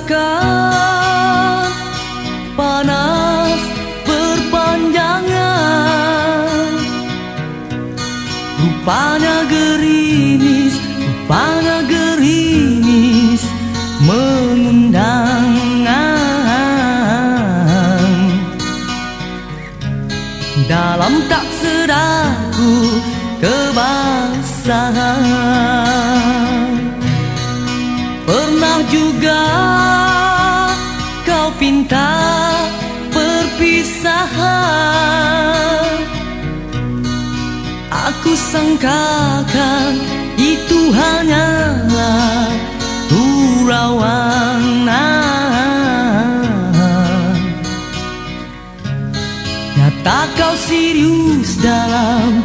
rasakan panas berpanjangan. Rupanya gerimis, rupanya gerimis mengundang Dalam tak sedaku kebasahan Pernah juga Aku sangkakan itu hanyalah turawan Nyata kau serius dalam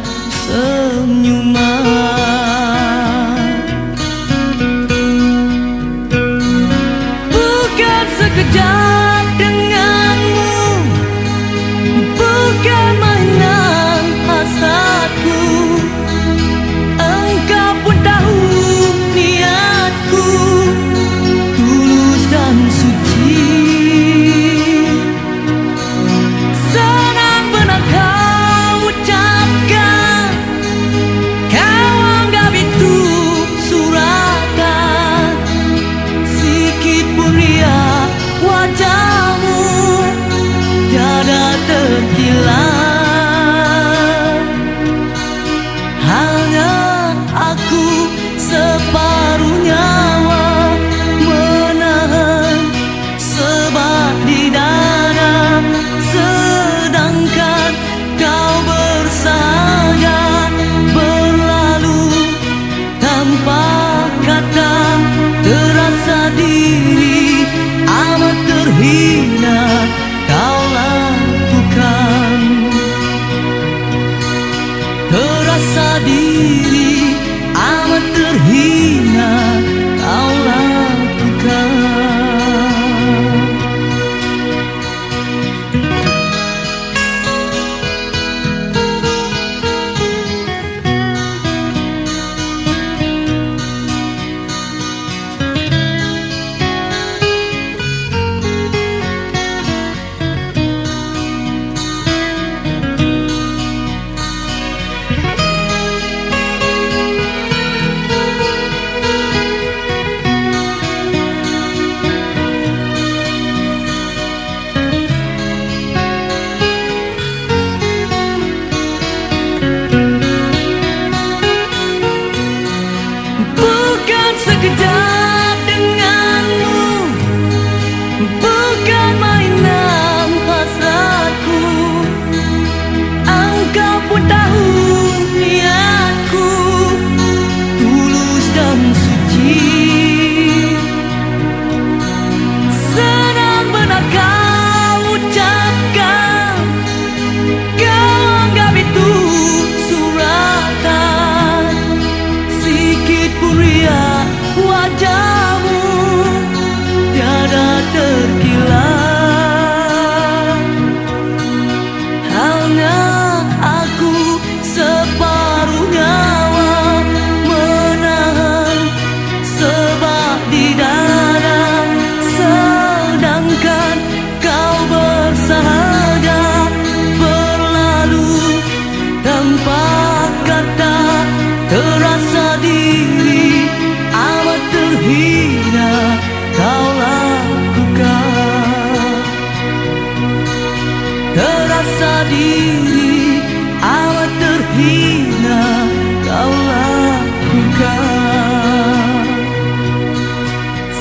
diri amat terhina kau lakukan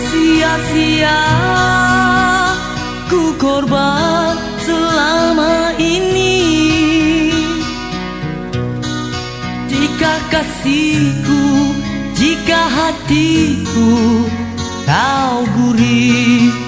Sia-sia ku korban selama ini. Jika kasihku, jika hatiku kau gurih